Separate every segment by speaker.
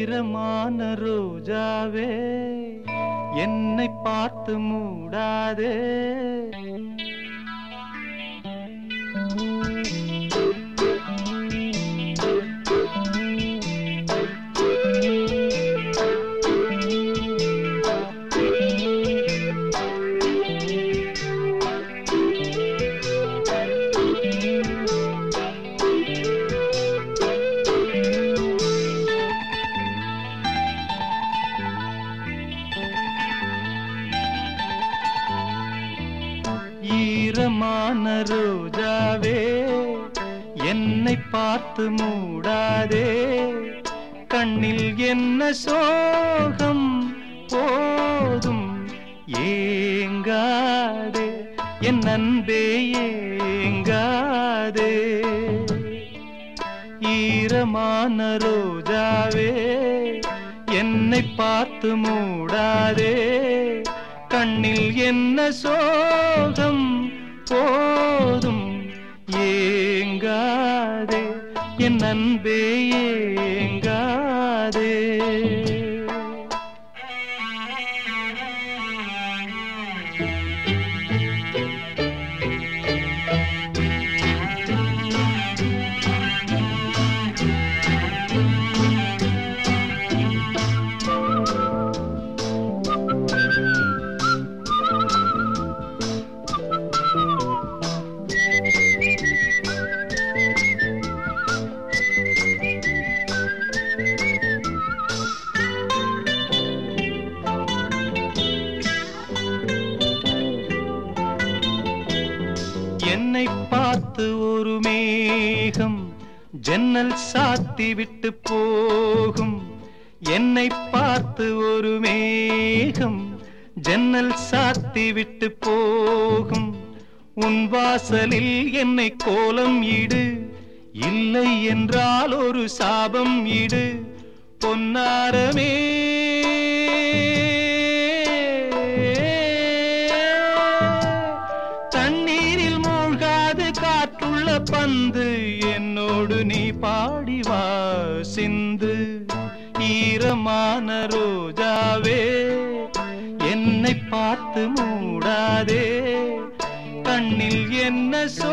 Speaker 1: ஈரமான ரோஜாவே என்னை பார்த்து மூடாதே. ஈரமான ரோஜாவே என்னை பார்த்து மூடாதே. கண்ணில் என்ன சோகம் போதும் ஏங்காதே. என் அன்பே ஏங்காதே. ஈரமான ரோஜாவே என்னை பார்த்து மூடாதே. கண்ணில் என்ன சோகம் போதும். ஏங்காதே என் அன்பே ஏங்காதே என்னை பார்த்து ஒரு மேகம் ஜன்னல் சாத்தி விட்டு போகும். என்னை பார்த்து ஒரு மேகம் ஜன்னல் சாத்தி விட்டு போகும். உன் வாசலில் என்னை கோலம் இடு. இல்லை என்றால் ஒரு சாபம் இடு. பொன்னாரமே பந்து என்னோடு நீ பாடி வா சிந்து. ஈரமான ரோஜாவே என்னை பார்த்து மூடாதே. கண்ணில் என்ன சோ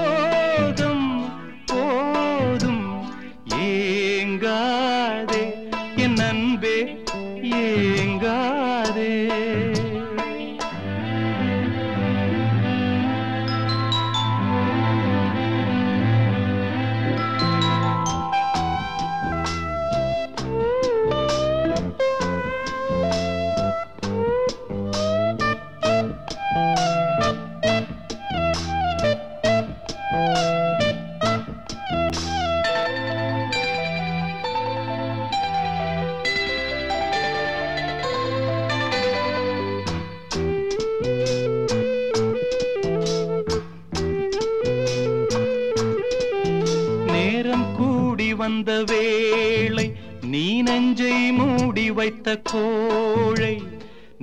Speaker 1: வந்த வேளை நீ நெஞ்சை மூடி வைத்த கோழை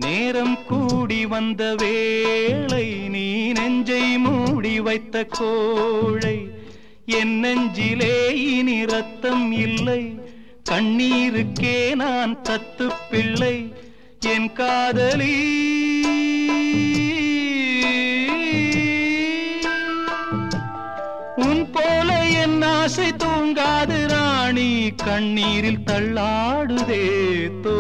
Speaker 1: நேரம் கூடி வந்த வேளை நீ நெஞ்சை மூடி வைத்த கோழை. என் நெஞ்சிலே இனி ரத்தம் இல்லை கண்ணீருக்கே நான் தத்து பிள்ளை என் காதலி. உன் போல என் ஆசை தூங்காது ராணி கண்ணீரில் தள்ளாடுதே தோ